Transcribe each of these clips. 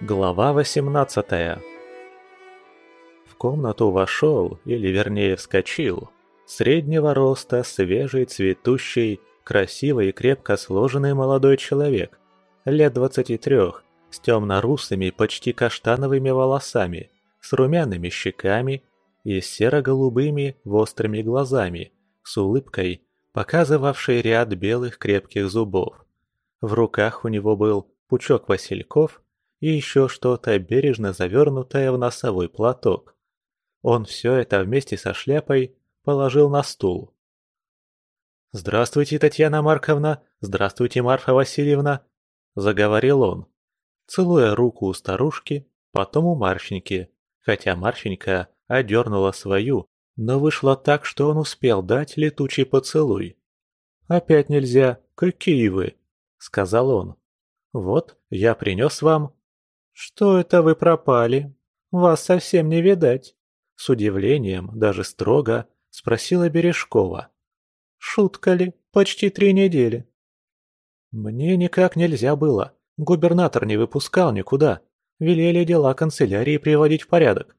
Глава 18 В комнату вошел, или вернее вскочил, среднего роста, свежий, цветущий, красивый и крепко сложенный молодой человек, лет 23, с темно-русыми, почти каштановыми волосами, с румяными щеками и серо-голубыми острыми глазами, с улыбкой, показывавшей ряд белых крепких зубов. В руках у него был пучок васильков и еще что-то бережно завернутое в носовой платок. Он все это вместе со шляпой положил на стул. «Здравствуйте, Татьяна Марковна! Здравствуйте, Марфа Васильевна!» – заговорил он, целуя руку у старушки, потом у Марфеньки, хотя Марфенька одернула свою, но вышло так, что он успел дать летучий поцелуй. «Опять нельзя, какие вы!» – сказал он. «Вот, я принес вам «Что это вы пропали? Вас совсем не видать!» С удивлением, даже строго, спросила Бережкова. «Шутка ли? Почти три недели!» «Мне никак нельзя было. Губернатор не выпускал никуда. Велели дела канцелярии приводить в порядок.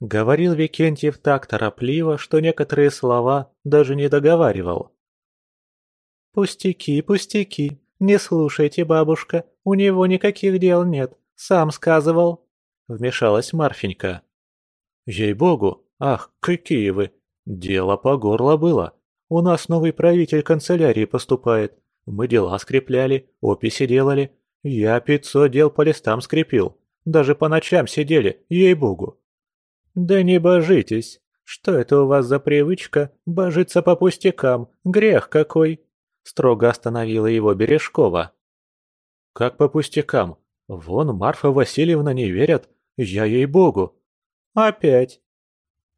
Говорил Викентьев так торопливо, что некоторые слова даже не договаривал. «Пустяки, пустяки. Не слушайте, бабушка. У него никаких дел нет. Сам сказывал», — вмешалась Марфенька. «Ей-богу! Ах, какие вы! Дело по горло было. У нас новый правитель канцелярии поступает. Мы дела скрепляли, описи делали. Я пятьсот дел по листам скрепил. Даже по ночам сидели, ей-богу». «Да не божитесь. Что это у вас за привычка божиться по пустякам? Грех какой!» Строго остановила его Бережкова. «Как по пустякам? Вон Марфа Васильевна не верят, я ей-богу. Опять.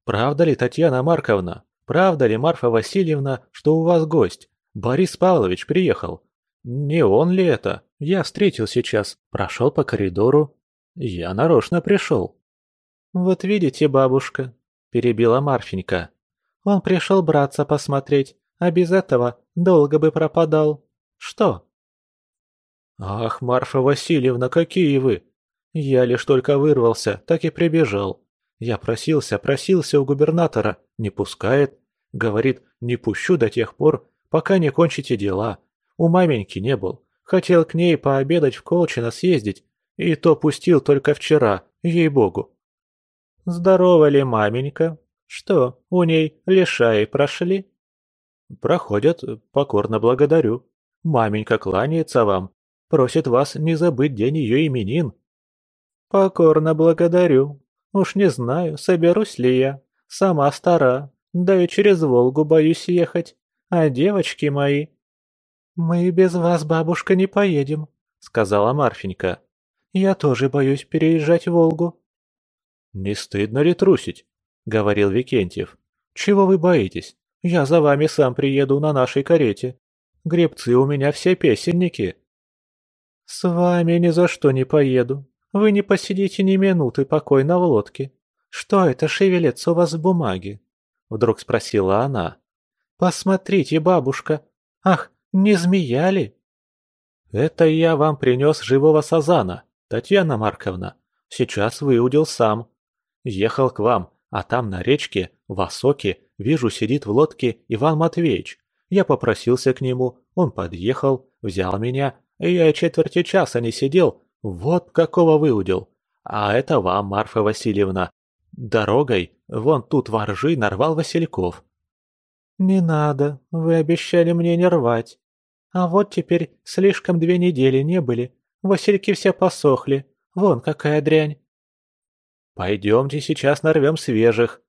Правда ли, Татьяна Марковна, правда ли, Марфа Васильевна, что у вас гость? Борис Павлович приехал. Не он ли это? Я встретил сейчас, прошел по коридору. Я нарочно пришел. Вот видите, бабушка, перебила Марфенька. Он пришел браться посмотреть, а без этого долго бы пропадал. Что? «Ах, Марфа Васильевна, какие вы! Я лишь только вырвался, так и прибежал. Я просился, просился у губернатора, не пускает. Говорит, не пущу до тех пор, пока не кончите дела. У маменьки не был. Хотел к ней пообедать в Колчино съездить, и то пустил только вчера, ей-богу». «Здорова ли маменька? Что, у ней лишаи прошли?» «Проходят, покорно благодарю. Маменька кланяется вам, Просит вас не забыть день ее именин». «Покорно благодарю. Уж не знаю, соберусь ли я. Сама стара, да и через Волгу боюсь ехать. А девочки мои...» «Мы без вас, бабушка, не поедем», — сказала Марфенька. «Я тоже боюсь переезжать в Волгу». «Не стыдно ли трусить?» — говорил Викентьев. «Чего вы боитесь? Я за вами сам приеду на нашей карете. Гребцы у меня все песенники». «С вами ни за что не поеду. Вы не посидите ни минуты покойно в лодке. Что это шевелится у вас в бумаге?» Вдруг спросила она. «Посмотрите, бабушка. Ах, не змея ли?» «Это я вам принес живого сазана, Татьяна Марковна. Сейчас выудил сам. Ехал к вам, а там на речке, в Осоке, вижу, сидит в лодке Иван Матвеевич. Я попросился к нему, он подъехал, взял меня я четверти часа не сидел, вот какого выудил. А это вам, Марфа Васильевна. Дорогой, вон тут воржи нарвал Васильков. Не надо, вы обещали мне не рвать. А вот теперь слишком две недели не были. Васильки все посохли. Вон какая дрянь. Пойдемте сейчас нарвем свежих.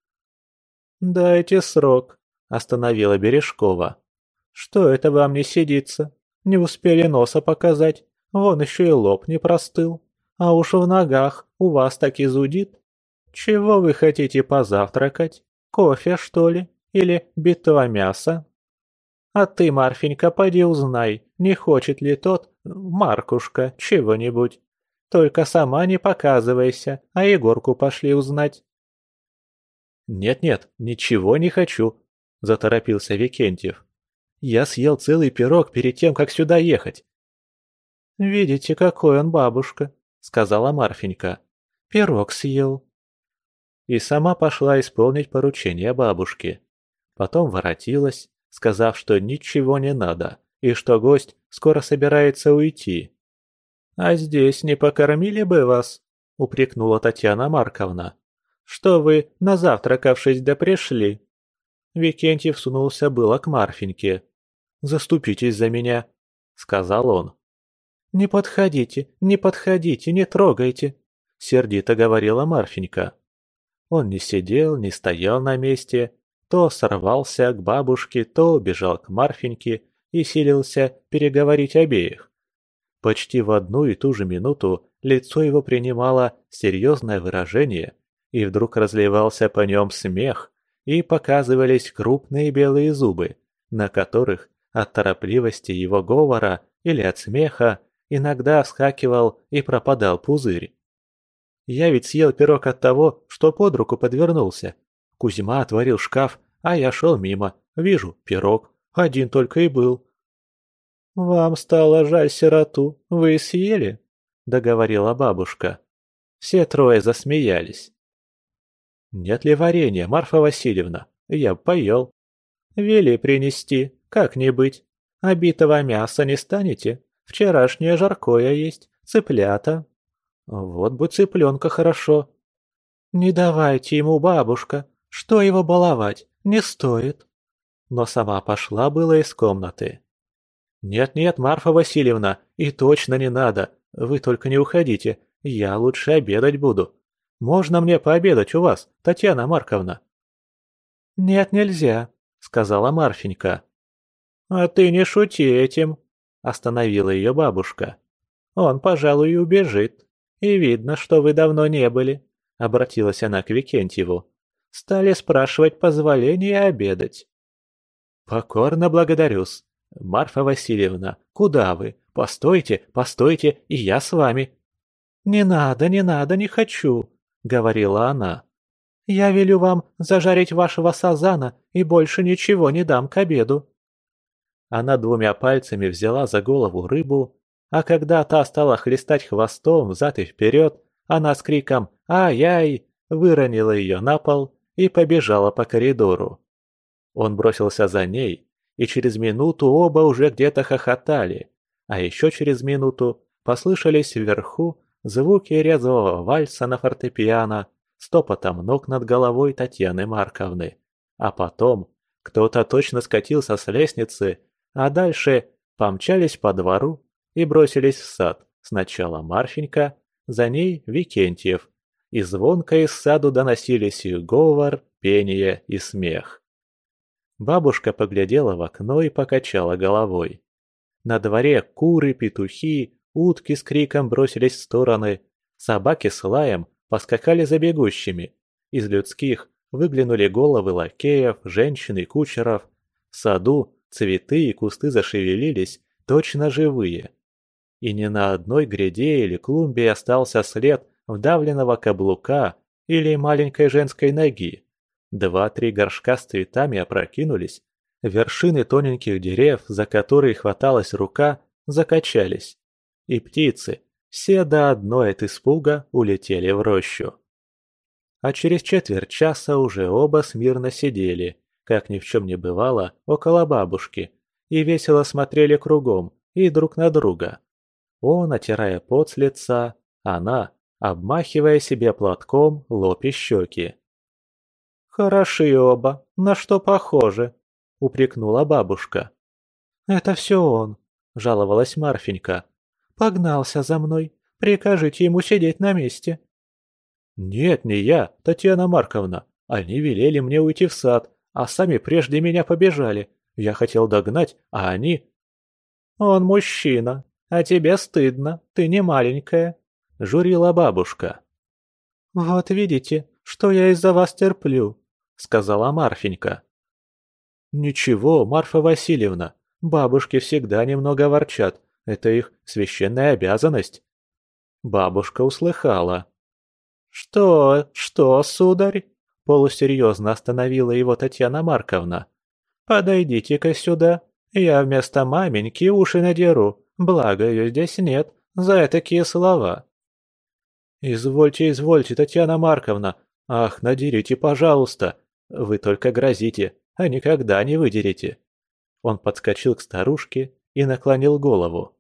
Дайте срок, остановила Бережкова. Что это вам не сидится? Не успели носа показать, вон еще и лоб не простыл. А уж в ногах у вас так и зудит. Чего вы хотите позавтракать? Кофе, что ли? Или битого мяса? А ты, Марфенька, поди узнай, не хочет ли тот, Маркушка, чего-нибудь. Только сама не показывайся, а Егорку пошли узнать. «Нет-нет, ничего не хочу», – заторопился Викентьев. Я съел целый пирог перед тем, как сюда ехать. «Видите, какой он бабушка», — сказала Марфенька. «Пирог съел». И сама пошла исполнить поручение бабушки. Потом воротилась, сказав, что ничего не надо, и что гость скоро собирается уйти. «А здесь не покормили бы вас?» – упрекнула Татьяна Марковна. «Что вы, назавтракавшись, да пришли?» Викентьев сунулся было к Марфеньке. «Заступитесь за меня», – сказал он. «Не подходите, не подходите, не трогайте», – сердито говорила Марфенька. Он не сидел, не стоял на месте, то сорвался к бабушке, то убежал к Марфеньке и силился переговорить обеих. Почти в одну и ту же минуту лицо его принимало серьезное выражение, и вдруг разливался по нем смех, и показывались крупные белые зубы, на которых от торопливости его говора или от смеха иногда вскакивал и пропадал пузырь. Я ведь съел пирог от того, что под руку подвернулся. Кузьма отворил шкаф, а я шел мимо. Вижу, пирог. Один только и был. «Вам стало жаль сироту, вы съели?» – договорила бабушка. Все трое засмеялись. «Нет ли варенья, Марфа Васильевна? Я поел». «Вели принести, как не быть. Обитого мяса не станете? Вчерашнее жаркое есть, цыплята». «Вот бы цыпленка хорошо». «Не давайте ему, бабушка. Что его баловать? Не стоит». Но сама пошла было из комнаты. «Нет-нет, Марфа Васильевна, и точно не надо. Вы только не уходите. Я лучше обедать буду. Можно мне пообедать у вас, Татьяна Марковна?» «Нет, нельзя», — сказала Марфенька. «А ты не шути этим», — остановила ее бабушка. «Он, пожалуй, и убежит. И видно, что вы давно не были», — обратилась она к Викентьеву. «Стали спрашивать позволения обедать». «Покорно благодарю-с. Марфа Васильевна, куда вы? Постойте, постойте, и я с вами». «Не надо, не надо, не хочу», — говорила она. «Я велю вам зажарить вашего сазана и больше ничего не дам к обеду». Она двумя пальцами взяла за голову рыбу, а когда та стала хлестать хвостом взад и вперед, она с криком «Ай-яй!» выронила ее на пол и побежала по коридору. Он бросился за ней, и через минуту оба уже где-то хохотали, а еще через минуту послышались вверху звуки резвого вальса на фортепиано с топотом ног над головой Татьяны Марковны. А потом кто-то точно скатился с лестницы, а дальше помчались по двору и бросились в сад. Сначала Марфенька, за ней Викентьев. И звонко из саду доносились их говор, пение и смех. Бабушка поглядела в окно и покачала головой. На дворе куры, петухи, утки с криком бросились в стороны, собаки с лаем поскакали за бегущими. Из людских выглянули головы лакеев, женщин и кучеров. В саду цветы и кусты зашевелились, точно живые. И ни на одной гряде или клумбе остался след вдавленного каблука или маленькой женской ноги. Два-три горшка с цветами опрокинулись, вершины тоненьких дерев, за которые хваталась рука, закачались. И птицы, все до одной от испуга, улетели в рощу. А через четверть часа уже оба смирно сидели, как ни в чем не бывало, около бабушки, и весело смотрели кругом и друг на друга. Он, отирая пот с лица, она, обмахивая себе платком лоб и щеки. «Хороши оба, на что похожи?» – упрекнула бабушка. «Это все он», – жаловалась Марфенька. «Погнался за мной. Прикажите ему сидеть на месте». «Нет, не я, Татьяна Марковна. Они велели мне уйти в сад, а сами прежде меня побежали. Я хотел догнать, а они...» «Он мужчина, а тебе стыдно, ты не маленькая», – журила бабушка. «Вот видите, что я из-за вас терплю», — сказала Марфенька. «Ничего, Марфа Васильевна, бабушки всегда немного ворчат, это их священная обязанность». Бабушка услыхала. «Что, что, сударь?» — полусерьезно остановила его Татьяна Марковна. «Подойдите-ка сюда, я вместо маменьки уши надеру, благо ее здесь нет, за такие слова». «Извольте, извольте, Татьяна Марковна! Ах, надерите, пожалуйста! Вы только грозите, а никогда не выдерете!» Он подскочил к старушке и наклонил голову.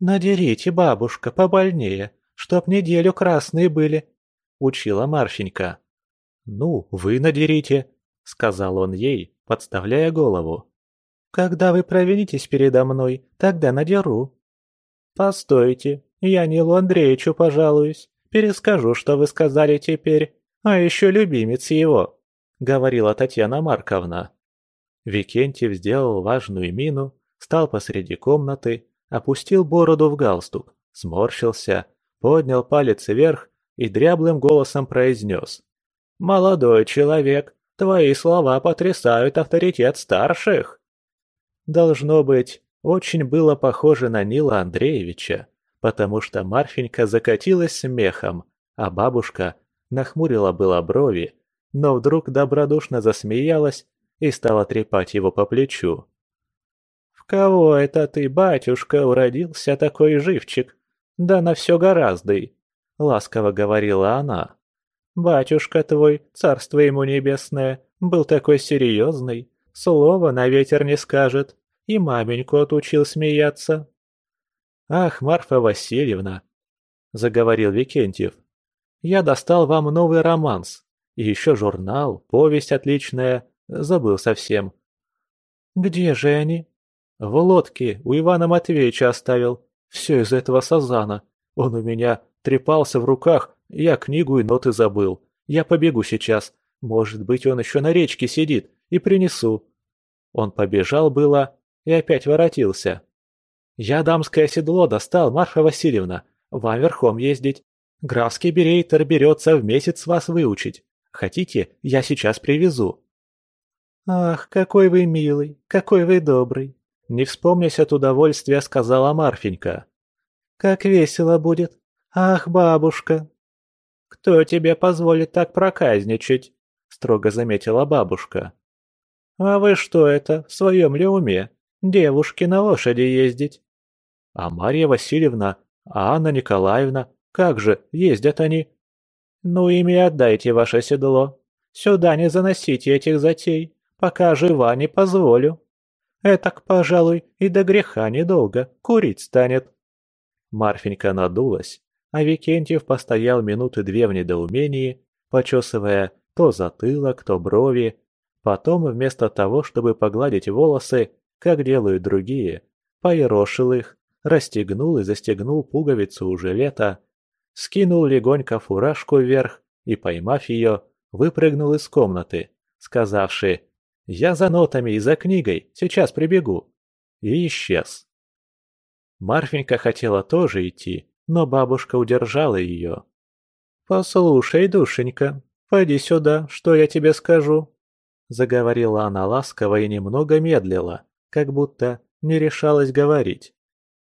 «Надерите, бабушка, побольнее, чтоб неделю красные были!» — учила Марфенька. «Ну, вы надерите!» — сказал он ей, подставляя голову. «Когда вы провинитесь передо мной, тогда надеру». «Постойте, я Нилу Андреевичу пожалуюсь, перескажу, что вы сказали теперь, а еще любимец его», — говорила Татьяна Марковна. Викентьев сделал важную мину, стал посреди комнаты, опустил бороду в галстук, сморщился, поднял палец вверх и дряблым голосом произнес. «Молодой человек, твои слова потрясают авторитет старших!» Должно быть, очень было похоже на Нила Андреевича, потому что Марфенька закатилась смехом, а бабушка нахмурила было брови, но вдруг добродушно засмеялась и стала трепать его по плечу. «В кого это ты, батюшка, уродился такой живчик? Да на все гораздо!» — ласково говорила она. Батюшка твой, царство ему небесное, был такой серьезный, слова на ветер не скажет, и маменьку отучил смеяться. «Ах, Марфа Васильевна!» — заговорил Викентьев. «Я достал вам новый романс, и еще журнал, повесть отличная, забыл совсем». «Где же они?» «В лодке у Ивана Матвеевича оставил, все из этого сазана. Он у меня трепался в руках, я книгу и ноты забыл. Я побегу сейчас. Может быть, он еще на речке сидит. И принесу». Он побежал было и опять воротился. «Я дамское седло достал, Марфа Васильевна. Вам верхом ездить. Графский берейтер берется в месяц вас выучить. Хотите, я сейчас привезу». «Ах, какой вы милый, какой вы добрый!» Не вспомнясь от удовольствия, сказала Марфенька. «Как весело будет! Ах, бабушка, «Кто тебе позволит так проказничать?» – строго заметила бабушка. «А вы что это, в своем ли уме? Девушки на лошади ездить?» «А Марья Васильевна, а Анна Николаевна, как же, ездят они?» «Ну, ими отдайте ваше седло. Сюда не заносите этих затей, пока жива не позволю. Этак, пожалуй, и до греха недолго, курить станет». Марфенька надулась, а Викентьев постоял минуты две в недоумении, почесывая то затылок, то брови. Потом, вместо того, чтобы погладить волосы, как делают другие, поерошил их, расстегнул и застегнул пуговицу у жилета, скинул легонько фуражку вверх и, поймав ее, выпрыгнул из комнаты, сказавши «Я за нотами и за книгой, сейчас прибегу», и исчез. Марфенька хотела тоже идти, но бабушка удержала ее. «Послушай, душенька, пойди сюда, что я тебе скажу», — заговорила она ласково и немного медлила, как будто не решалась говорить.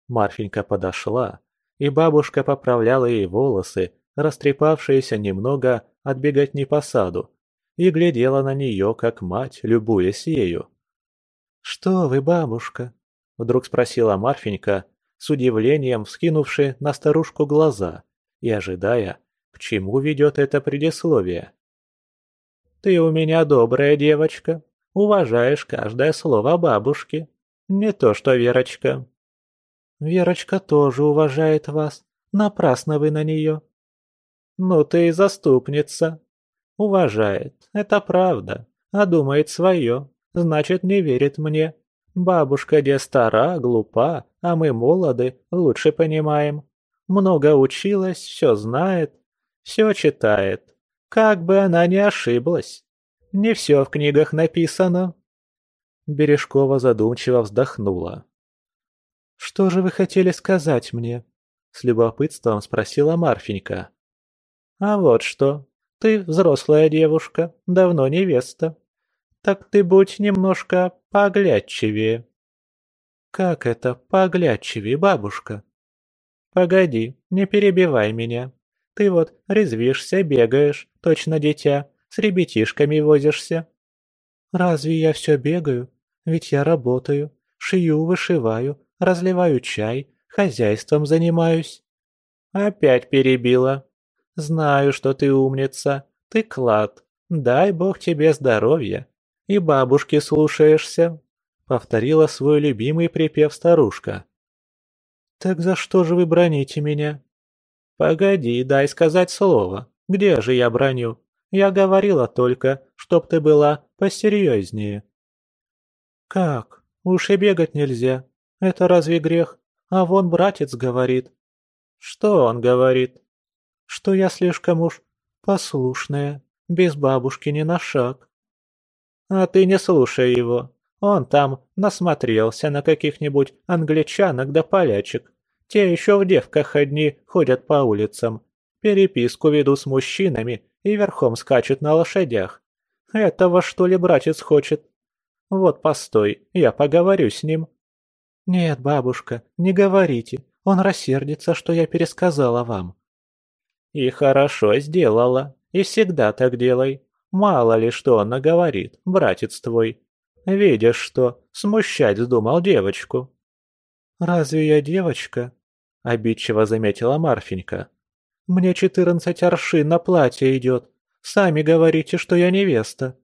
Марфенька подошла, и бабушка поправляла ей волосы, растрепавшиеся немного от беготни по саду, и глядела на нее, как мать, любуясь ею. «Что вы, бабушка?» — вдруг спросила Марфенька, с удивлением вскинувши на старушку глаза и ожидая, к чему ведет это предисловие. «Ты у меня добрая девочка, уважаешь каждое слово бабушки, не то что Верочка». «Верочка тоже уважает вас, напрасно вы на нее». «Ну ты и заступница. Уважает, это правда, а думает свое, значит не верит мне. Бабушка где стара, глупа, а мы молоды, лучше понимаем. Много училась, все знает, все читает. Как бы она ни ошиблась. Не все в книгах написано. Бережкова задумчиво вздохнула. «Что же вы хотели сказать мне?» С любопытством спросила Марфенька. «А вот что. Ты взрослая девушка, давно невеста. Так ты будь немножко поглядчивее. Как это поглядчивее, бабушка? Погоди, не перебивай меня. Ты вот резвишься, бегаешь, точно дитя, с ребятишками возишься. Разве я все бегаю? Ведь я работаю, шью, вышиваю, разливаю чай, хозяйством занимаюсь. Опять перебила. знаю, что ты умница, ты клад. Дай бог тебе здоровья. И бабушки слушаешься», — повторила свой любимый припев старушка. «Так за что же вы броните меня?» «Погоди, дай сказать слово. Где же я броню? Я говорила только, чтоб ты была посерьезнее». «Как? Уж и бегать нельзя. Это разве грех? А вон братец говорит». «Что он говорит?» «Что я слишком уж послушная, без бабушки ни на шаг». «А ты не слушай его. Он там насмотрелся на каких-нибудь англичанок да полячек. Те еще в девках одни ходят по улицам, переписку ведут с мужчинами и верхом скачут на лошадях. Этого что ли братец хочет? Вот постой, я поговорю с ним. Нет, бабушка, не говорите, он рассердится, что я пересказала вам. И хорошо сделала, и всегда так делай. Мало ли что он наговорит, братец твой. Видишь что, смущать вздумал девочку. «Разве я девочка?» — обидчиво заметила Марфенька. «Мне четырнадцать аршин на платье идет. Сами говорите, что я невеста».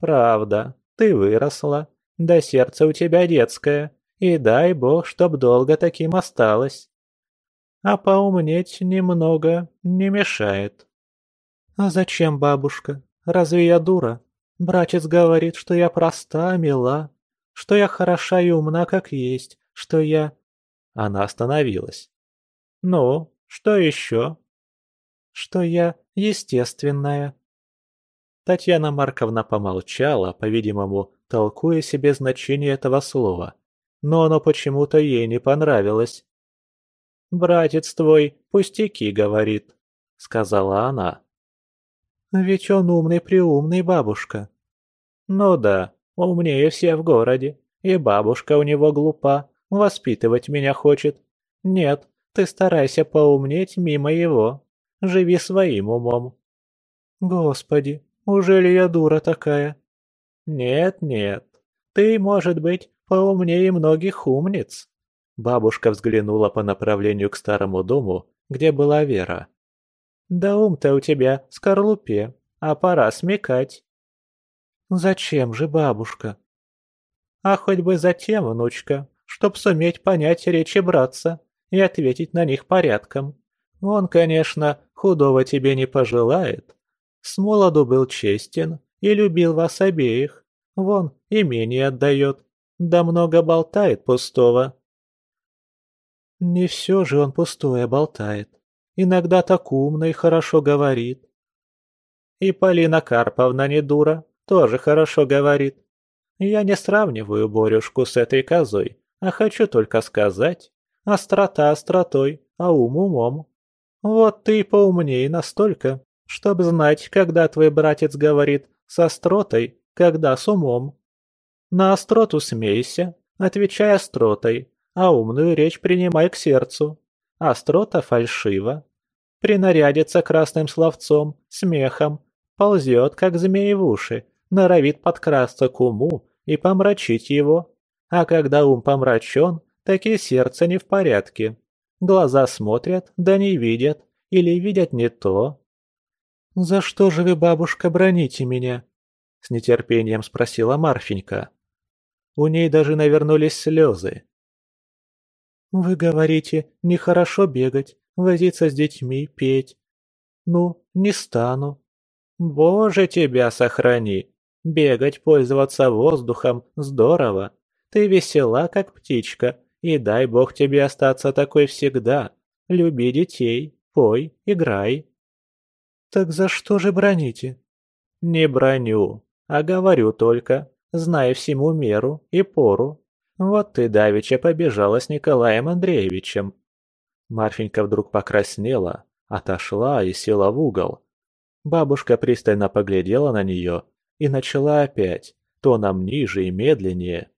«Правда, ты выросла, да сердце у тебя детское, и дай бог, чтоб долго таким осталось. А поумнеть немного не мешает». «А зачем, бабушка? Разве я дура? Братец говорит, что я проста, мила, что я хороша и умна, как есть, что я...» Она остановилась. «Ну, что еще?» «Что я естественная». Татьяна Марковна помолчала, по-видимому, толкуя себе значение этого слова, но оно почему-то ей не понравилось. «Братец твой пустяки говорит», — сказала она. «Ведь он умный-приумный, бабушка». «Ну да, умнее все в городе, и бабушка у него глупа, Воспитывать меня хочет. Нет, ты старайся поумнеть мимо его. Живи своим умом. Господи, уже ли я дура такая? Нет, нет. Ты, может быть, поумнее многих умниц. Бабушка взглянула по направлению к старому дому, где была Вера. «Да ум-то у тебя в скорлупе, а пора смекать». «Зачем же, бабушка?» «А хоть бы затем, внучка, чтоб суметь понять речи братца и ответить на них порядком. Он, конечно, худого тебе не пожелает. С молоду был честен и любил вас обеих. Вон, имение отдает, да много болтает пустого. Не все же он пустое болтает. Иногда так умно и хорошо говорит. И Полина Карповна не дура, тоже хорошо говорит. Я не сравниваю Борюшку с этой козой, а хочу только сказать, острота остротой, а ум умом. Вот ты и поумней настолько, чтобы знать, когда твой братец говорит с остротой, когда с умом. На остроту смейся, отвечай остротой, а умную речь принимай к сердцу. Острота фальшива. Принарядится красным словцом, смехом, ползет, как змей в уши, норовит подкрасться к уму и помрачить его, а когда ум помрачен, так и сердце не в порядке. Глаза смотрят, да не видят, или видят не то. «За что же вы, бабушка, броните меня?» — с нетерпением спросила Марфенька. У ней даже навернулись слезы. «Вы говорите, нехорошо бегать, возиться с детьми, петь. Ну, не стану». «Боже тебя сохрани! Бегать, пользоваться воздухом – здорово, ты весела, как птичка, и дай бог тебе остаться такой всегда. Люби детей, пой, играй». «Так за что же броните?» «Не броню, а говорю только, зная всему меру и пору. Вот ты давеча побежала с Николаем Андреевичем». Марфенька вдруг покраснела, отошла и села в угол. Бабушка пристально поглядела на нее и начала опять, тоном ниже и медленнее.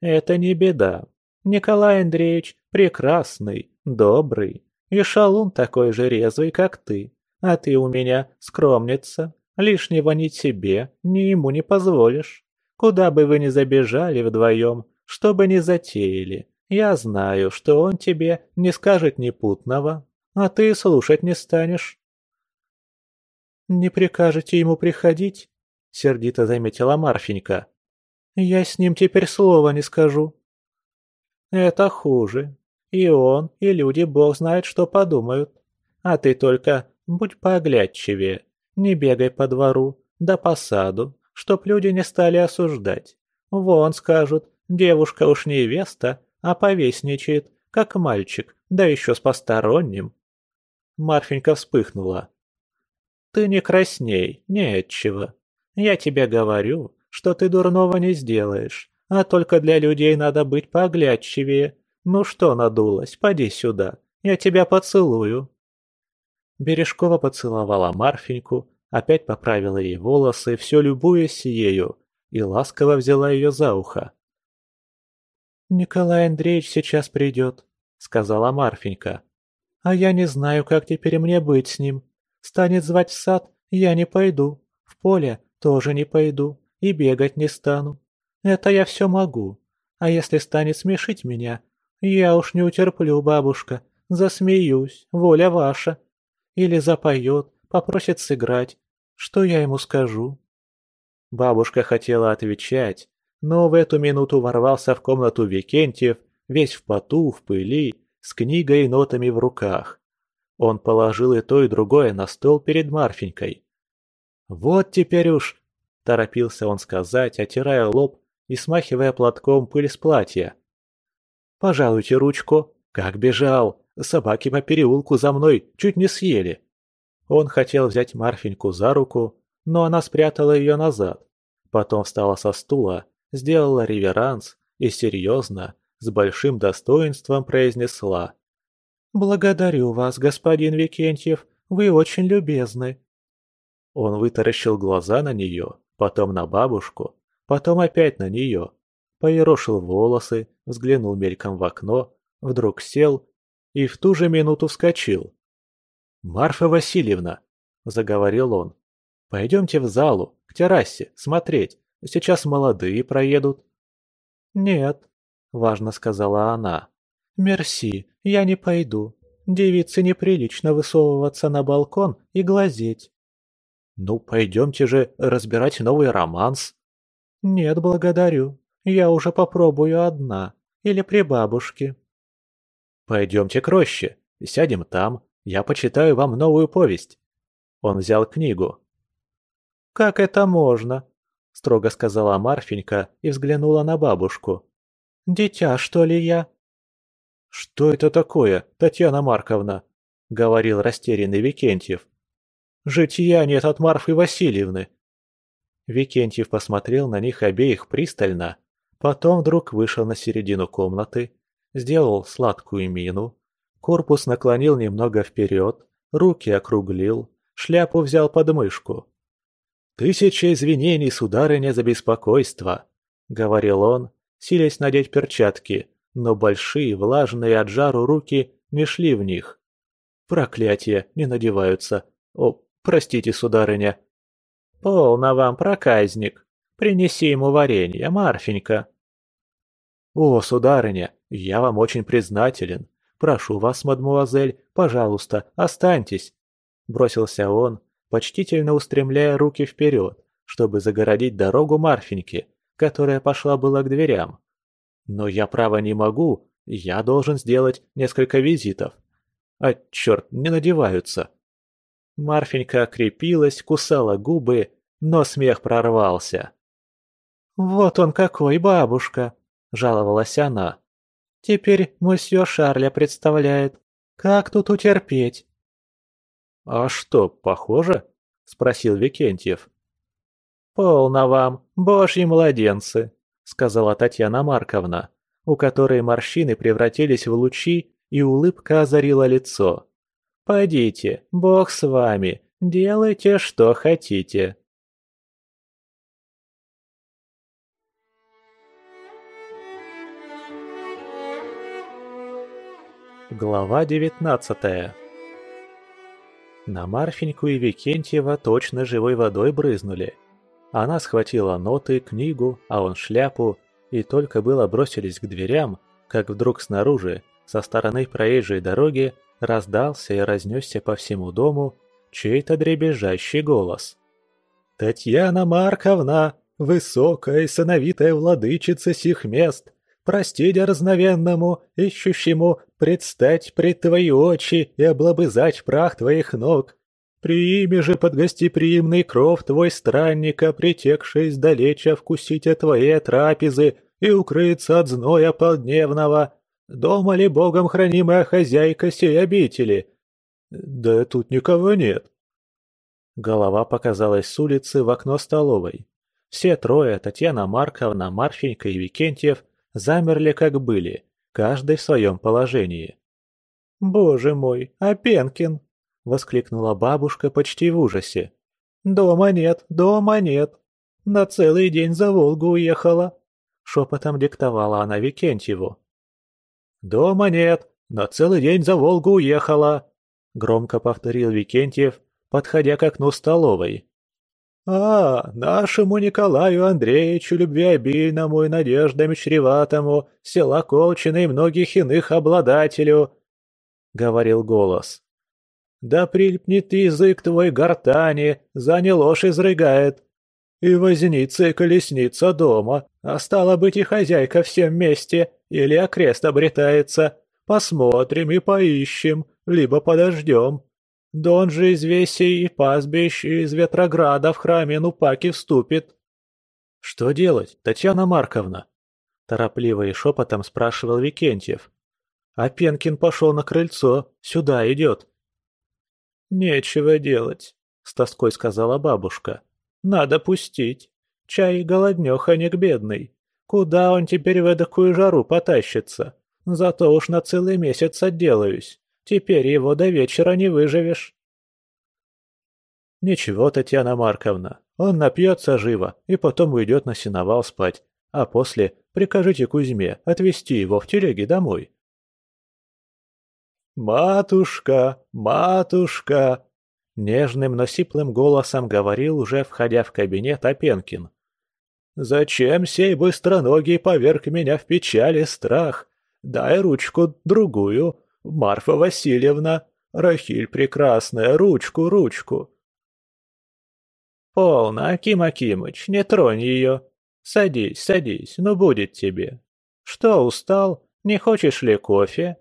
Это не беда. Николай Андреевич прекрасный, добрый, и шалун такой же резвый, как ты. А ты у меня скромница, лишнего ни тебе, ни ему не позволишь. Куда бы вы ни забежали вдвоем, что бы ни затеяли, я знаю, что он тебе не скажет ни путного. а ты слушать не станешь». «Не прикажете ему приходить?» — сердито заметила Марфенька. «Я с ним теперь слова не скажу». «Это хуже. И он, и люди бог знает, что подумают. А ты только будь поглядчивее, не бегай по двору, да по саду, чтоб люди не стали осуждать. Вон, скажут, девушка уж невеста, а повесничает, как мальчик, да еще с посторонним». Марфенька вспыхнула. «Ты не красней, не отчего. Я тебе говорю, что ты дурного не сделаешь, а только для людей надо быть поглядчивее. Ну что надулась, поди сюда, я тебя поцелую». Бережкова поцеловала Марфеньку, опять поправила ей волосы, все любуясь ею, и ласково взяла ее за ухо. «Николай Андреевич сейчас придет», — сказала Марфенька. «А я не знаю, как теперь мне быть с ним. Станет звать в сад, я не пойду, в поле тоже не пойду и бегать не стану. Это я все могу. А если станет смешить меня, я уж не утерплю, бабушка, засмеюсь, воля ваша. Или запоет, попросит сыграть. Что я ему скажу?» Бабушка хотела отвечать, но в эту минуту ворвался в комнату Викентьев, весь в поту, в пыли, с книгой и нотами в руках. Он положил и то, и другое на стол перед Марфенькой. «Вот теперь уж!» – торопился он сказать, отирая лоб и смахивая платком пыль с платья. «Пожалуйте ручку. Как бежал! Собаки по переулку за мной чуть не съели!» Он хотел взять Марфеньку за руку, но она спрятала ее назад. Потом встала со стула, сделала реверанс и серьезно, с большим достоинством произнесла. «Благодарю вас, господин Викентьев, вы очень любезны». Он вытаращил глаза на нее, потом на бабушку, потом опять на нее, поерошил волосы, взглянул мельком в окно, вдруг сел и в ту же минуту вскочил. «Марфа Васильевна!» – заговорил он. «Пойдемте в залу, к террасе, смотреть. Сейчас молодые проедут». «Нет», – важно сказала она. «Мерси, я не пойду. Девице неприлично высовываться на балкон и глазеть». «Ну, пойдемте же разбирать новый романс». «Нет, благодарю. Я уже попробую одна. Или при бабушке». «Пойдемте к роще. Сядем там, я почитаю вам новую повесть». Он взял книгу. «Как это можно?» – строго сказала Марфенька и взглянула на бабушку. «Дитя, что ли я?» «Что это такое, Татьяна Марковна?» – говорил растерянный Викентьев. «Жития нет от Марфы Васильевны». Викентьев посмотрел на них обеих пристально, потом вдруг вышел на середину комнаты, сделал сладкую мину, Корпус наклонил немного вперед, руки округлил, шляпу взял под мышку. «Тысяча извинений, сударыня, за беспокойство», — говорил он, силясь надеть перчатки, но большие, влажные от жару руки не шли в них. «Проклятие, не надеваются. О, простите, сударыня». «Полно вам, проказник. Принеси ему варенье, Марфенька». «О, сударыня, я вам очень признателен. Прошу вас, мадмуазель, пожалуйста, останьтесь!» Бросился он, почтительно устремляя руки вперед, чтобы загородить дорогу Марфеньке, которая пошла была к дверям. «Но я право не могу, я должен сделать несколько визитов. А черт, не надеваются!» Марфенька окрепилась, кусала губы, но смех прорвался. «Вот он какой, бабушка!» – жаловалась она. Теперь мосье Шарля представляет. Как тут утерпеть?» «А что, похоже?» – спросил Викентьев. «Полно вам, божьи младенцы», – сказала Татьяна Марковна, у которой морщины превратились в лучи, и улыбка озарила лицо. «Пойдите, бог с вами, делайте, что хотите». Глава 19 На Марфеньку и Викентьева точно живой водой брызнули. Она схватила ноты, книгу, а он шляпу, и только было бросились к дверям, как вдруг снаружи, со стороны проезжей дороги, раздался и разнесся по всему дому чей-то дребезжащий голос. «Татьяна Марковна, высокая и сыновитая владычица сих мест, прости дерзновенному, ищущему предстать пред твои очи и облобызать прах твоих ног. Приими же под гостеприимный кров твой странника, притекший издалеча вкусить от твоей трапезы и укрыться от зноя полдневного. Дома ли богом хранимая хозяйка сей обители? Да тут никого нет. Голова показалась с улицы в окно столовой. Все трое, Татьяна Марковна, Марфенька и Викентьев, замерли как были, каждый в своем положении. «Боже мой, а Пенкин!» — воскликнула бабушка почти в ужасе. «Дома нет, дома нет. На целый день за Волгу уехала», — шепотом диктовала она Викентьеву. «Дома нет, на целый день за Волгу уехала», — громко повторил Викентьев, подходя к окну столовой. «А, нашему Николаю Андреевичу любвеобильному и надеждами чреватому, села Колчина и многих иных обладателю», — говорил голос. «Да прильпнет язык твой гортани, за не ложь изрыгает. И возница и колесница дома, а стало быть и хозяйка всем вместе, или окрест обретается. Посмотрим и поищем, либо подождем». Дон же из Весей и пастбищ из Ветрограда в храме Нупаки вступит. Что делать, Татьяна Марковна? Торопливо и шепотом спрашивал Викентьев. А Пенкин пошел на крыльцо, сюда идет. Нечего делать, с тоской сказала бабушка. Надо пустить. Чай голоднеханик бедный. Куда он теперь в эдакую жару потащится? Зато уж на целый месяц отделаюсь. Теперь его до вечера не выживешь. Ничего, Татьяна Марковна, он напьется живо и потом уйдет на сеновал спать, а после прикажите Кузьме отвезти его в телеге домой. «Матушка, матушка!» Нежным, но сиплым голосом говорил уже, входя в кабинет Опенкин. «Зачем сей быстроногий поверг меня в печаль и страх? Дай ручку другую, Марфа Васильевна, Рахиль прекрасная, ручку, ручку. Полно, Аким Акимыч, не тронь ее. Садись, садись, ну будет тебе. Что, устал? Не хочешь ли кофе?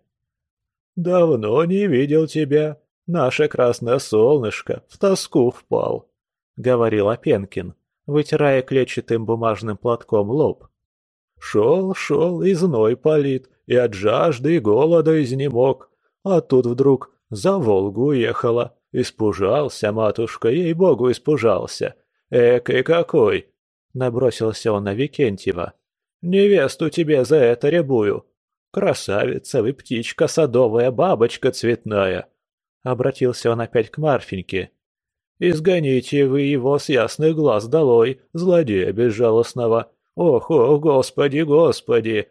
Давно не видел тебя. Наше красное солнышко в тоску впал, — говорил Опенкин, вытирая клетчатым бумажным платком лоб. Шел, шел, и зной палит, и от жажды и голода изнемог. А тут вдруг за Волгу уехала. Испужался, матушка, ей-богу, испужался. Экой какой! Набросился он на Викентьева. Невесту тебе за это рябую. Красавица вы, птичка садовая, бабочка цветная. Обратился он опять к Марфеньке. «Изгоните вы его с ясных глаз долой, злодея безжалостного! Ох, ох, господи, господи!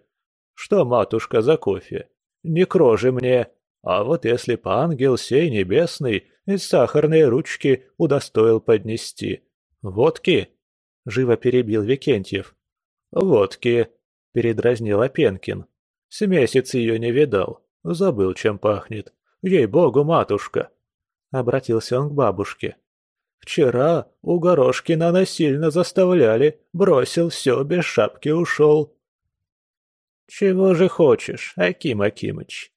Что, матушка, за кофе? Не крожи мне. А вот если б ангел сей небесный из сахарной ручки удостоил поднести. Водки? Живо перебил Викентьев. Водки, передразнил Опенкин. С месяц ее не видал. Забыл, чем пахнет. Ей-богу, матушка. Обратился он к бабушке. Вчера у Горошкина насильно заставляли, бросил все, без шапки ушел. «Чего же хочешь, Аким Акимыч?»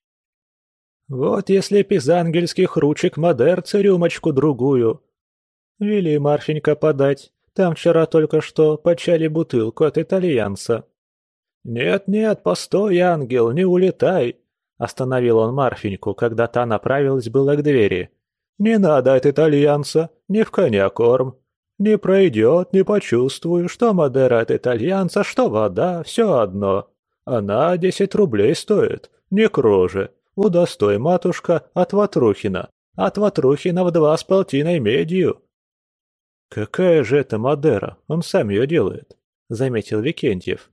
«Вот если б из ангельских ручек модерца рюмочку-другую!» «Вели, Марфенька, подать. Там вчера только что почали бутылку от итальянца». «Нет-нет, постой, ангел, не улетай!» Остановил он Марфеньку, когда та направилась было к двери. «Не надо от итальянца, не в коня корм. Не пройдет, не почувствую, что Мадера от итальянца, что вода, все одно. Она десять рублей стоит, не кроже. Удостой, матушка, от Ватрухина. От Ватрухина в два с полтиной медью. «Какая же это Мадера? Он сам ее делает», — заметил Викентьев.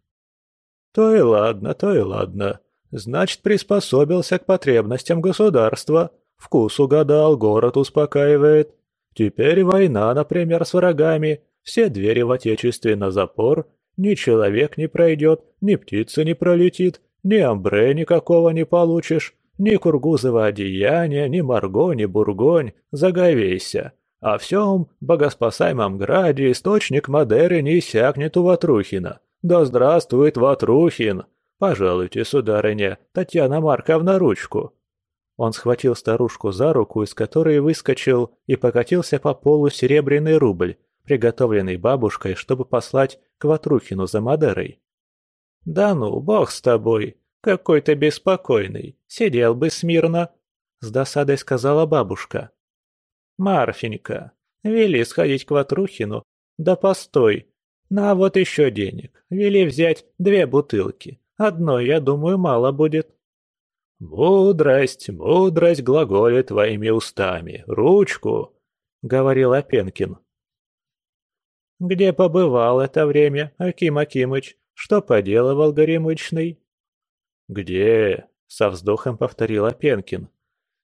«То и ладно, то и ладно. Значит, приспособился к потребностям государства. Вкус угадал, город успокаивает. Теперь война, например, с врагами. Все двери в отечестве на запор, ни человек не пройдет, ни птица не пролетит, ни амбре никакого не получишь. Ни Кургузова одеяние, ни Марго, ни Бургонь, заговейся. О всем богоспасаемом граде источник Мадеры не иссякнет у Ватрухина. Да здравствует Ватрухин! Пожалуйте, сударыня, Татьяна Марковна, ручку!» Он схватил старушку за руку, из которой выскочил и покатился по полу серебряный рубль, приготовленный бабушкой, чтобы послать к Ватрухину за Мадерой. «Да ну, бог с тобой! Какой ты беспокойный! Сидел бы смирно!» С досадой сказала бабушка. «Марфенька, вели сходить к Ватрухину. Да постой. На вот еще денег. Вели взять две бутылки. Одной, я думаю, мало будет». «Мудрость, мудрость глаголит твоими устами. Ручку!» — говорил Опенкин. «Где побывал это время, Аким Акимыч? Что поделывал Горемычный?» «Где?» — со вздохом повторил Опенкин.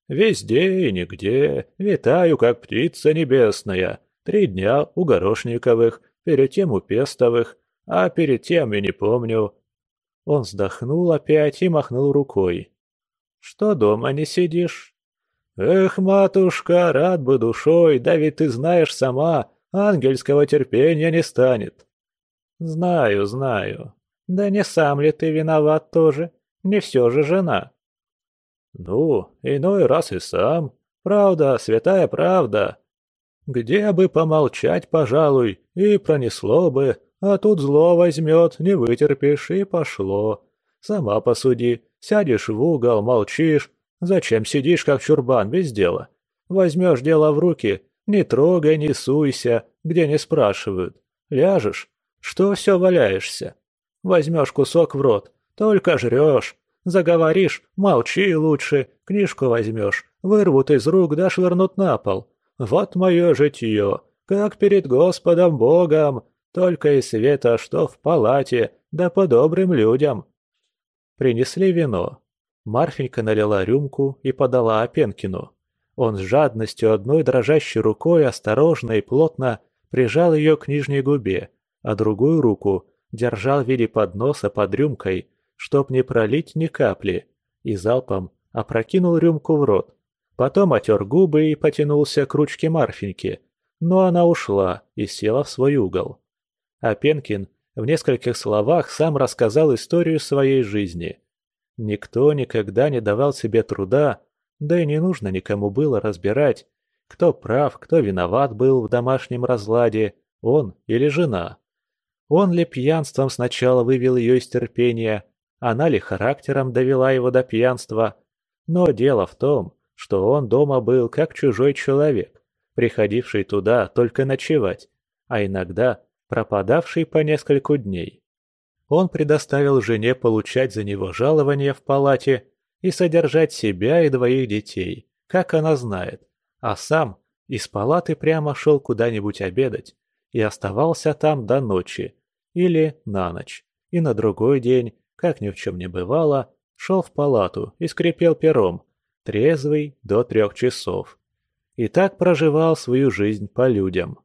Везде и нигде, витаю, как птица небесная. Три дня у Горошниковых, перед тем у Пестовых, а перед тем и не помню». Он вздохнул опять и махнул рукой. «Что дома не сидишь?» «Эх, матушка, рад бы душой, да ведь ты знаешь сама, ангельского терпения не станет». «Знаю, знаю. Да не сам ли ты виноват тоже? Не все же жена». Ну, иной раз и сам. Правда, святая правда. Где бы помолчать, пожалуй, и пронесло бы, а тут зло возьмет, не вытерпишь, и пошло. Сама посуди, сядешь в угол, молчишь. Зачем сидишь, как чурбан, без дела? Возьмешь дело в руки, не трогай, не суйся, где не спрашивают. Ляжешь, что все валяешься? Возьмешь кусок в рот, только жрешь, Заговоришь, молчи лучше, книжку возьмешь, вырвут из рук да швырнут на пол. Вот мое житье, как перед Господом Богом, только и света, что в палате, да по добрым людям. Принесли вино. Марфенька налила рюмку и подала Опенкину. Он с жадностью одной дрожащей рукой осторожно и плотно прижал ее к нижней губе, а другую руку держал в виде подноса под рюмкой, чтоб не пролить ни капли, и залпом опрокинул рюмку в рот. Потом отер губы и потянулся к ручке Марфеньки, но она ушла и села в свой угол. А Пенкин в нескольких словах сам рассказал историю своей жизни. Никто никогда не давал себе труда, да и не нужно никому было разбирать, кто прав, кто виноват был в домашнем разладе, он или жена. Он ли пьянством сначала вывел ее из терпения, она ли характером довела его до пьянства. Но дело в том, что он дома был как чужой человек, приходивший туда только ночевать, а иногда пропадавший по нескольку дней. Он предоставил жене получать за него жалование в палате и содержать себя и двоих детей, как она знает, а сам из палаты прямо шел куда-нибудь обедать и оставался там до ночи или на ночь, и на другой день как ни в чем не бывало, шел в палату и скрипел пером, трезвый до трех часов. И так проживал свою жизнь по людям.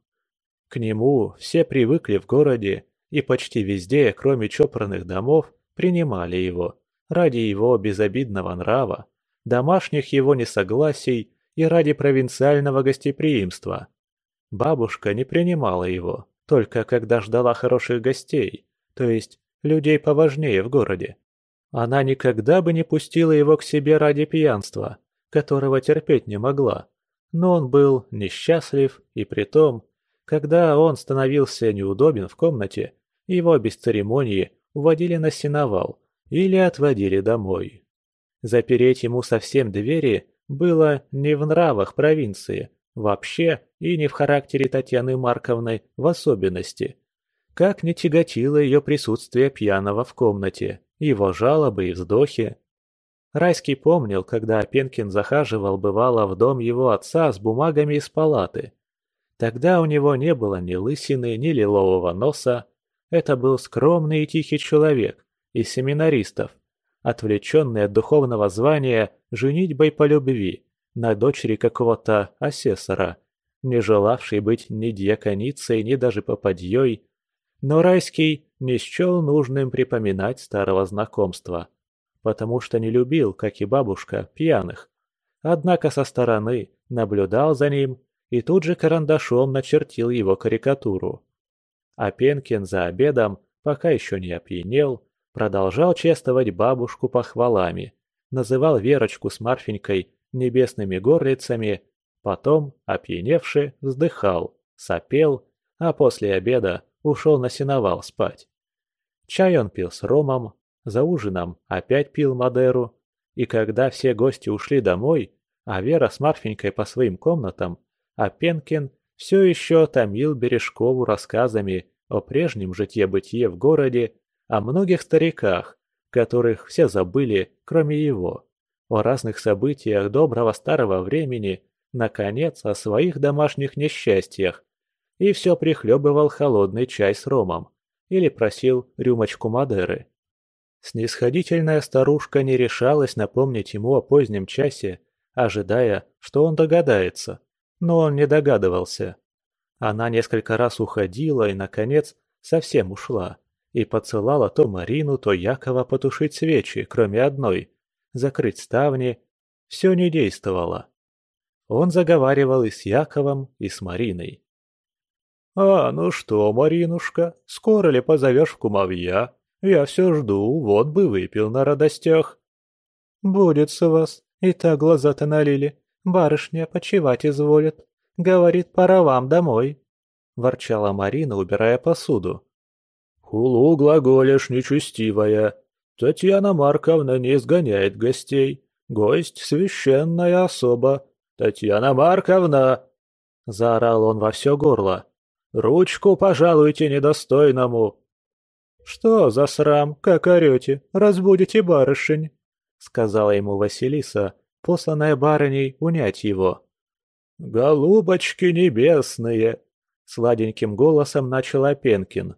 К нему все привыкли в городе и почти везде, кроме чопорных домов, принимали его, ради его безобидного нрава, домашних его несогласий и ради провинциального гостеприимства. Бабушка не принимала его, только когда ждала хороших гостей, то есть людей поважнее в городе. Она никогда бы не пустила его к себе ради пьянства, которого терпеть не могла. Но он был несчастлив, и при том, когда он становился неудобен в комнате, его без церемонии уводили на сеновал или отводили домой. Запереть ему совсем двери было не в нравах провинции, вообще и не в характере Татьяны Марковны в особенности – как не тяготило ее присутствие пьяного в комнате, его жалобы и вздохи. Райский помнил, когда Пенкин захаживал бывало в дом его отца с бумагами из палаты. Тогда у него не было ни лысины, ни лилового носа. Это был скромный и тихий человек из семинаристов, отвлеченный от духовного звания женитьбой по любви на дочери какого-то асессора, не желавший быть ни дьяконицей, ни даже попадьей, но Райский не счел нужным припоминать старого знакомства. потому что не любил, как и бабушка, пьяных. Однако со стороны наблюдал за ним и тут же карандашом начертил его карикатуру. А Пенкин за обедом, пока еще не опьянел, продолжал чествовать бабушку похвалами, называл Верочку с Марфенькой небесными горлицами, потом, опьяневший, вздыхал, сопел, а после обеда ушел на сеновал спать. Чай он пил с ромом, за ужином опять пил Мадеру, и когда все гости ушли домой, а Вера с Марфенькой по своим комнатам, а Пенкин все еще томил Бережкову рассказами о прежнем житье-бытие в городе, о многих стариках, которых все забыли, кроме его, о разных событиях доброго старого времени, наконец, о своих домашних несчастьях, и все прихлебывал холодный чай с ромом или просил рюмочку Мадеры. Снисходительная старушка не решалась напомнить ему о позднем часе, ожидая, что он догадается, но он не догадывался. Она несколько раз уходила и, наконец, совсем ушла, и подсылала то Марину, то Якова потушить свечи, кроме одной, закрыть ставни. Все не действовало. Он заговаривал и с Яковом, и с Мариной. «А, ну что, Маринушка, скоро ли позовешь кумовья? Я все жду, вот бы выпил на радостях». «Будет с вас, и так глаза-то налили. Барышня почевать изволит. Говорит, пора вам домой», – ворчала Марина, убирая посуду. «Хулу глаголешь нечестивая. Татьяна Марковна не изгоняет гостей. Гость – священная особа. Татьяна Марковна!» – заорал он во все горло. Ручку пожалуйте недостойному!» «Что за срам, как орете, разбудите барышень!» — сказала ему Василиса, посланная барыней унять его. «Голубочки небесные!» — сладеньким голосом начал Опенкин.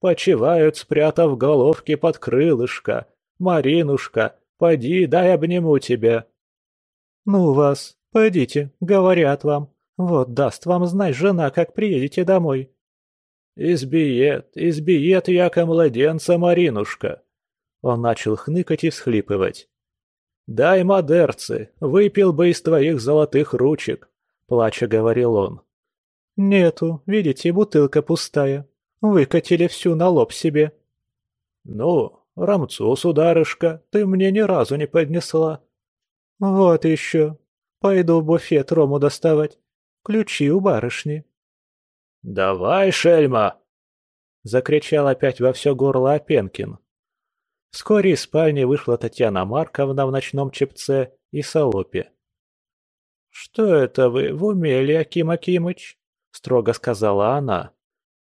«Почивают, спрятав головки под крылышко. Маринушка, поди, дай обниму тебя!» «Ну вас, пойдите, говорят вам, вот даст вам знать жена, как приедете домой. Избиет, избиет яко младенца Маринушка. Он начал хныкать и всхлипывать. «Дай, модерцы, выпил бы из твоих золотых ручек», — плача говорил он. «Нету, видите, бутылка пустая. Выкатили всю на лоб себе». «Ну, рамцу, сударышка, ты мне ни разу не поднесла». «Вот еще. Пойду в буфет рому доставать. Ключи у барышни». «Давай, шельма!» — закричал опять во все горло Опенкин. Вскоре из спальни вышла Татьяна Марковна в ночном чепце и салопе. «Что это вы в уме, Аким Акимыч?» — строго сказала она.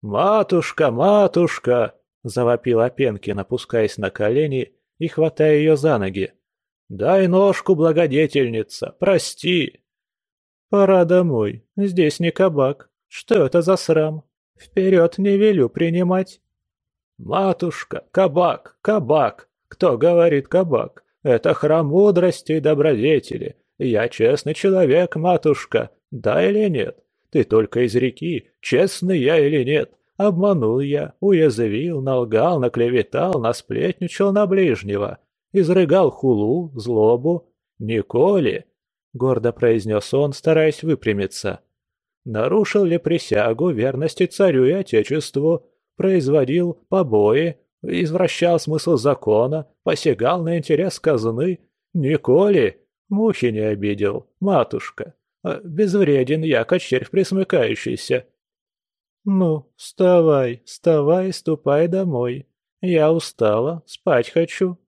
«Матушка, матушка!» — завопил Опенкин, опускаясь на колени и хватая ее за ноги. «Дай ножку, благодетельница, прости!» «Пора домой. Здесь не кабак. Что это за срам? Вперед не велю принимать». «Матушка, кабак, кабак! Кто говорит кабак? Это храм мудрости и добродетели. Я честный человек, матушка. Да или нет? Ты только из реки, честный я или нет? Обманул я, уязвил, налгал, наклеветал, насплетничал на ближнего, изрыгал хулу, злобу. Николи, гордо произнес он, стараясь выпрямиться. Нарушил ли присягу верности царю и отечеству, производил побои, извращал смысл закона, посягал на интерес казны? Николи мухи не обидел, матушка. А безвреден я, кочерь присмыкающийся. «Ну, вставай, вставай, ступай домой. Я устала, спать хочу»,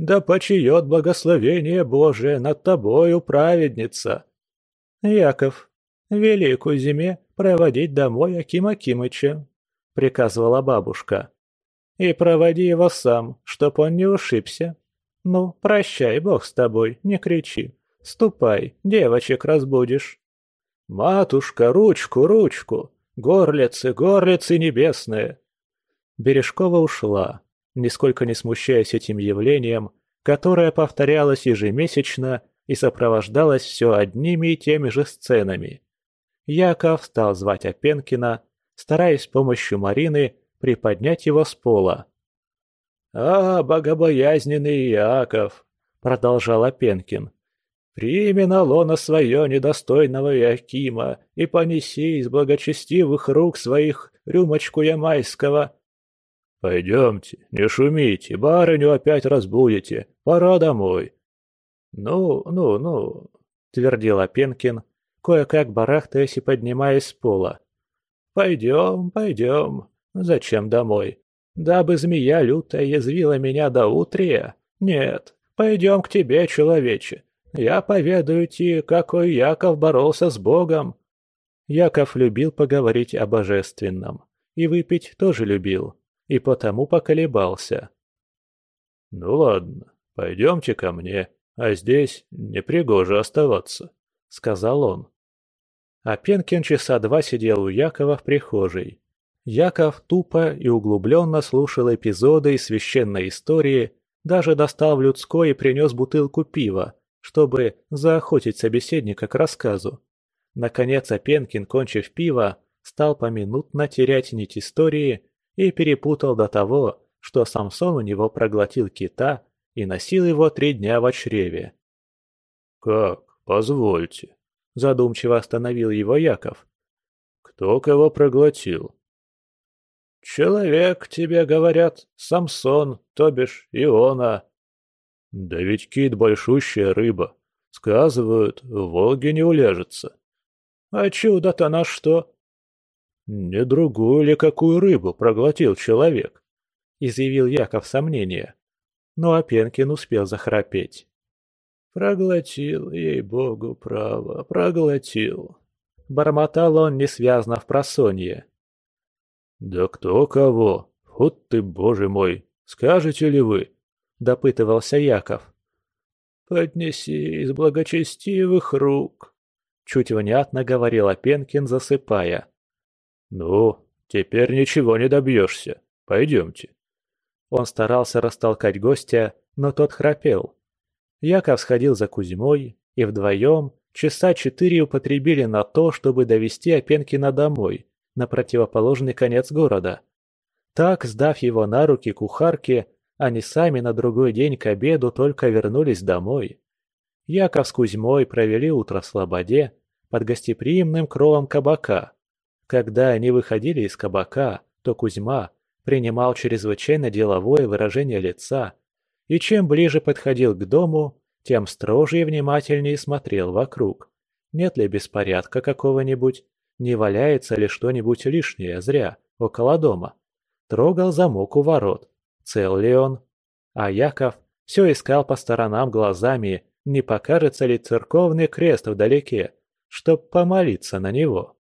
да почиет благословение Божие над тобою, праведница. Яков, вели зиме проводить домой Аким Акимыча, приказывала бабушка. И проводи его сам, чтоб он не ушибся. Ну, прощай, Бог с тобой, не кричи. Ступай, девочек разбудишь. Матушка, ручку, ручку, горлицы, горлицы небесные. Бережкова ушла, нисколько не смущаясь этим явлением, которое повторялось ежемесячно и сопровождалось все одними и теми же сценами. Яков стал звать Опенкина, стараясь с помощью Марины приподнять его с пола. «А, богобоязненный Иаков!» — продолжал Опенкин. «Прими на лоно свое недостойного Иакима и понеси из благочестивых рук своих рюмочку ямайского». «Пойдемте, не шумите, барыню опять разбудите, пора домой». «Ну, ну, ну», — твердил Опенкин, кое-как барахтаясь и поднимаясь с пола. «Пойдем, пойдем. Зачем домой? Дабы змея лютая язвила меня до утрия? Нет, пойдем к тебе, человече. Я поведаю тебе, какой Яков боролся с Богом». Яков любил поговорить о божественном. И выпить тоже любил. И потому поколебался. «Ну ладно, пойдемте ко мне, а здесь непригоже оставаться», — сказал он. А Пенкин часа два сидел у Якова в прихожей. Яков тупо и углубленно слушал эпизоды из священной истории, даже достал в людской и принес бутылку пива, чтобы заохотить собеседника к рассказу. Наконец Опенкин, кончив пиво, стал поминутно терять нить истории и перепутал до того, что Самсон у него проглотил кита и носил его три дня в чреве. «Как? Позвольте», – задумчиво остановил его Яков. «Кто кого проглотил?» «Человек, тебе говорят, Самсон, то бишь Иона». «Да ведь кит большущая рыба. Сказывают, в Волге не уляжется». «А чудо-то на что?» «Не другую ли какую рыбу проглотил человек?» – изъявил Яков сомнение. Но Опенкин успел захрапеть. «Проглотил, ей-богу, право, проглотил», — бормотал он несвязно в просонье. «Да кто кого? Вот ты, боже мой, скажете ли вы?» — допытывался Яков. «Поднеси из благочестивых рук», — чуть внятно говорил Опенкин, засыпая. «Ну, теперь ничего не добьешься. Пойдемте». Он старался растолкать гостя, но тот храпел. Яков сходил за Кузьмой, и вдвоем часа четыре употребили на то, чтобы довести Опенкина домой, на противоположный конец города. Так, сдав его на руки кухарке, они сами на другой день к обеду только вернулись домой. Яков с Кузьмой провели утро в Слободе под гостеприимным кровом кабака. Когда они выходили из кабака, то Кузьма принимал чрезвычайно деловое выражение лица и чем ближе подходил к дому, тем строже и внимательнее смотрел вокруг. Нет ли беспорядка какого-нибудь? Не валяется ли что-нибудь лишнее зря около дома? Трогал замок у ворот. Цел ли он? А Яков все искал по сторонам глазами, не покажется ли церковный крест вдалеке, чтоб помолиться на него.